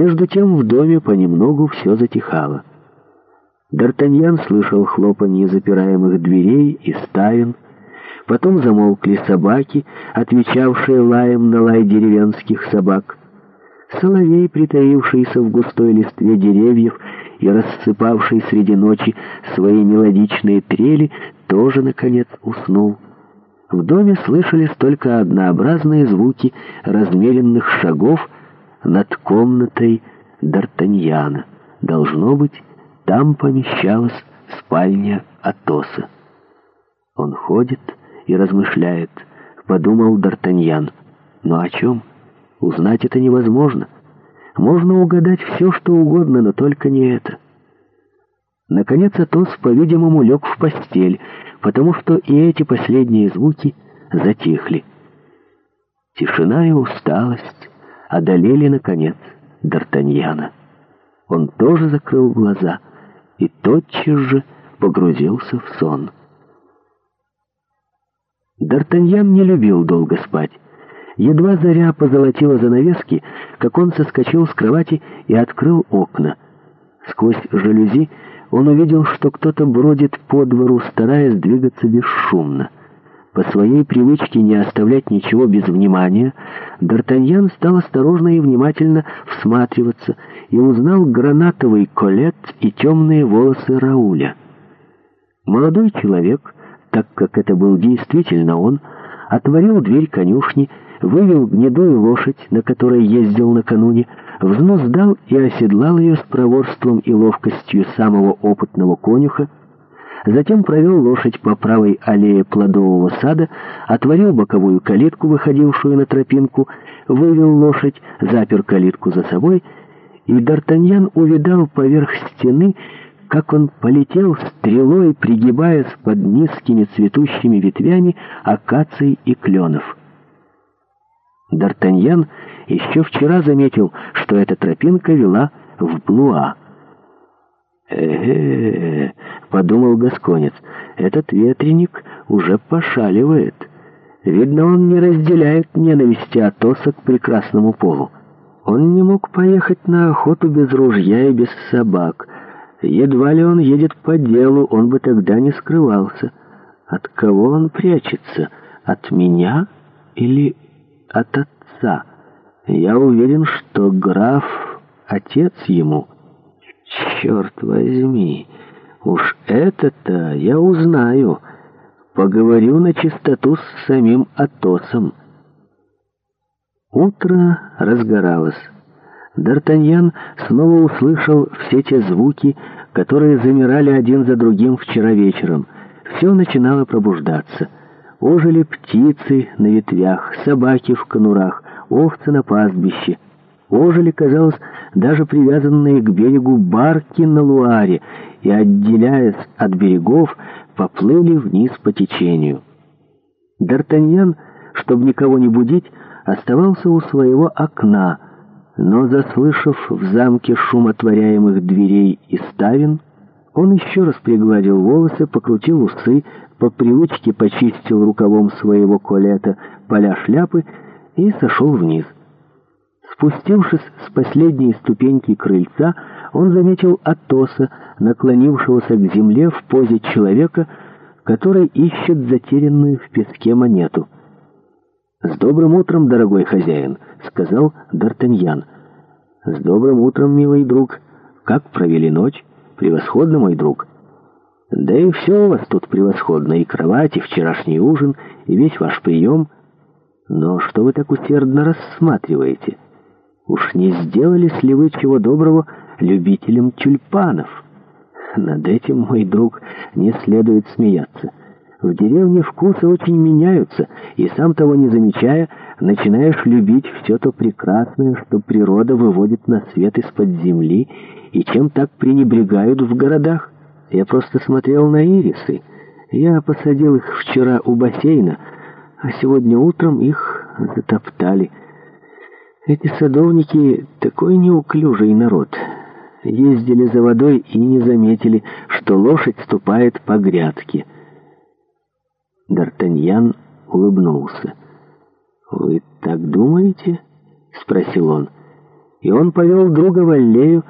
Между тем в доме понемногу все затихало. Д'Артаньян слышал хлопанье запираемых дверей и ставен. Потом замолкли собаки, отвечавшие лаем на лай деревенских собак. Соловей, притаившийся в густой листве деревьев и рассыпавший среди ночи свои мелодичные трели, тоже, наконец, уснул. В доме слышались только однообразные звуки размеренных шагов — над комнатой Д'Артаньяна. Должно быть, там помещалась спальня Атоса. Он ходит и размышляет, подумал Д'Артаньян. Но о чем? Узнать это невозможно. Можно угадать все, что угодно, но только не это. Наконец Атос, по-видимому, лег в постель, потому что и эти последние звуки затихли. Тишина и усталость одолели, наконец, Д'Артаньяна. Он тоже закрыл глаза и тотчас же погрузился в сон. Д'Артаньян не любил долго спать. Едва заря позолотила занавески, как он соскочил с кровати и открыл окна. Сквозь жалюзи он увидел, что кто-то бродит по двору, стараясь двигаться бесшумно. По своей привычке не оставлять ничего без внимания, Д'Артаньян стал осторожно и внимательно всматриваться и узнал гранатовый колет и темные волосы Рауля. Молодой человек, так как это был действительно он, отворил дверь конюшни, вывел гнедую лошадь, на которой ездил накануне, взнос дал и оседлал ее с проворством и ловкостью самого опытного конюха, Затем провел лошадь по правой аллее плодового сада, отворил боковую калитку, выходившую на тропинку, вывел лошадь, запер калитку за собой, и Д'Артаньян увидал поверх стены, как он полетел стрелой, пригибаясь под низкими цветущими ветвями акаций и кленов. Д'Артаньян еще вчера заметил, что эта тропинка вела в Блуа э подумал Гасконец, — «этот ветреник уже пошаливает. Видно, он не разделяет ненависти Атоса к прекрасному полу. Он не мог поехать на охоту без ружья и без собак. Едва ли он едет по делу, он бы тогда не скрывался. От кого он прячется? От меня или от отца? Я уверен, что граф — отец ему». Черт возьми, уж это-то я узнаю. Поговорю на чистоту с самим Атосом. Утро разгоралось. Д'Артаньян снова услышал все те звуки, которые замирали один за другим вчера вечером. Все начинало пробуждаться. Ожили птицы на ветвях, собаки в конурах, овцы на пастбище. Ожили, казалось, даже привязанные к берегу барки на Луаре, и, отделяясь от берегов, поплыли вниз по течению. Д'Артаньян, чтобы никого не будить, оставался у своего окна, но, заслышав в замке шум отворяемых дверей и ставин, он еще раз пригладил волосы, покрутил усы, по привычке почистил рукавом своего колета поля шляпы и сошел вниз. Спустившись с последней ступеньки крыльца, он заметил Атоса, наклонившегося к земле в позе человека, который ищет затерянную в песке монету. «С добрым утром, дорогой хозяин!» — сказал Д'Артаньян. «С добрым утром, милый друг! Как провели ночь? Превосходно, мой друг!» «Да и все у вас тут превосходно, и кровать, и вчерашний ужин, и весь ваш прием. Но что вы так усердно рассматриваете?» Уж не сделались ли вы чего доброго любителям тюльпанов? Над этим, мой друг, не следует смеяться. В деревне вкусы очень меняются, и сам того не замечая, начинаешь любить все то прекрасное, что природа выводит на свет из-под земли, и чем так пренебрегают в городах. Я просто смотрел на ирисы. Я посадил их вчера у бассейна, а сегодня утром их затоптали. Эти садовники — такой неуклюжий народ. Ездили за водой и не заметили, что лошадь ступает по грядке. Д'Артаньян улыбнулся. «Вы так думаете?» — спросил он. И он повел друга в аллею,